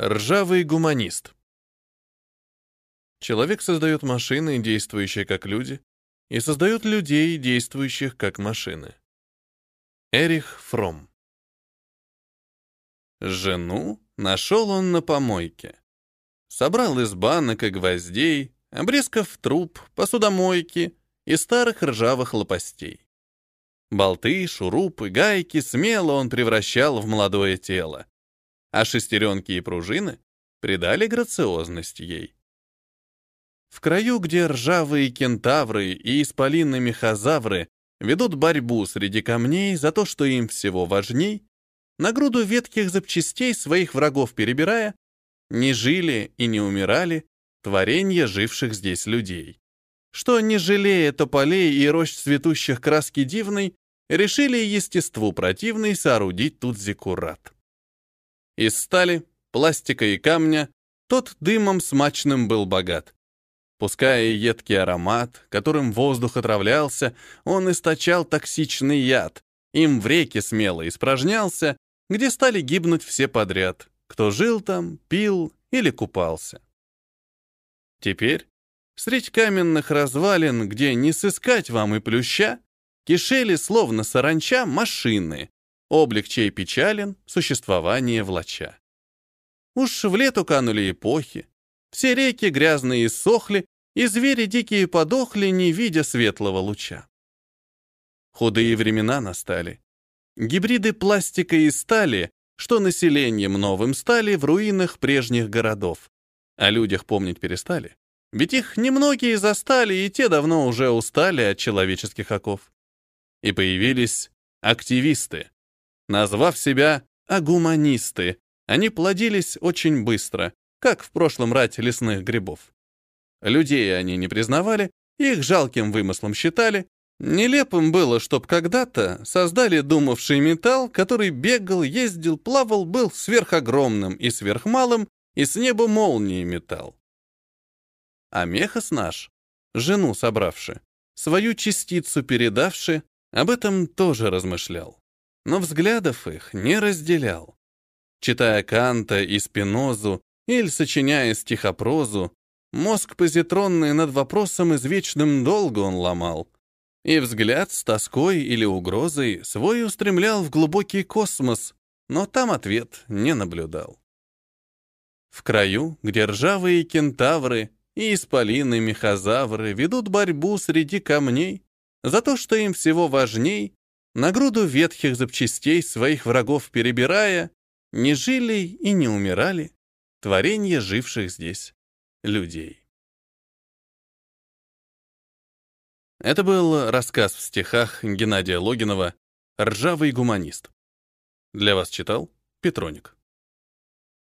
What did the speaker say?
Ржавый гуманист. Человек создает машины, действующие как люди, и создает людей, действующих как машины. Эрих Фром. Жену нашел он на помойке. Собрал из банок и гвоздей, обрезков труб, посудомойки и старых ржавых лопастей. Болты, шурупы, гайки смело он превращал в молодое тело а шестеренки и пружины придали грациозность ей. В краю, где ржавые кентавры и исполинные мехозавры ведут борьбу среди камней за то, что им всего важней, на груду ветких запчастей своих врагов перебирая, не жили и не умирали творения живших здесь людей, что, не жалея тополей и рощ цветущих краски дивной, решили естеству противной соорудить тут зекурат. Из стали, пластика и камня тот дымом смачным был богат. Пуская едкий аромат, которым воздух отравлялся, он источал токсичный яд, им в реке смело испражнялся, где стали гибнуть все подряд, кто жил там, пил или купался. Теперь, средь каменных развалин, где не сыскать вам и плюща, кишели, словно саранча, машины, облик чей печален, существование влача. Уж в лету канули эпохи, все реки грязные иссохли, и звери дикие подохли, не видя светлого луча. Худые времена настали. Гибриды пластика и стали, что населением новым стали в руинах прежних городов. О людях помнить перестали. Ведь их немногие застали, и те давно уже устали от человеческих оков. И появились активисты, назвав себя агуманисты. Они плодились очень быстро, как в прошлом рате лесных грибов. Людей они не признавали, их жалким вымыслом считали. Нелепым было, чтоб когда-то создали думавший металл, который бегал, ездил, плавал, был сверхогромным и сверхмалым, и с неба молнии металл. А Мехас наш, жену собравши, свою частицу передавши, об этом тоже размышлял но взглядов их не разделял. Читая Канта и Спинозу или сочиняя стихопрозу, мозг позитронный над вопросом извечным долго он ломал, и взгляд с тоской или угрозой свой устремлял в глубокий космос, но там ответ не наблюдал. В краю, где ржавые кентавры и исполины мехозавры ведут борьбу среди камней за то, что им всего важней на груду ветхих запчастей своих врагов перебирая, не жили и не умирали творения живших здесь людей. Это был рассказ в стихах Геннадия Логинова «Ржавый гуманист». Для вас читал Петроник.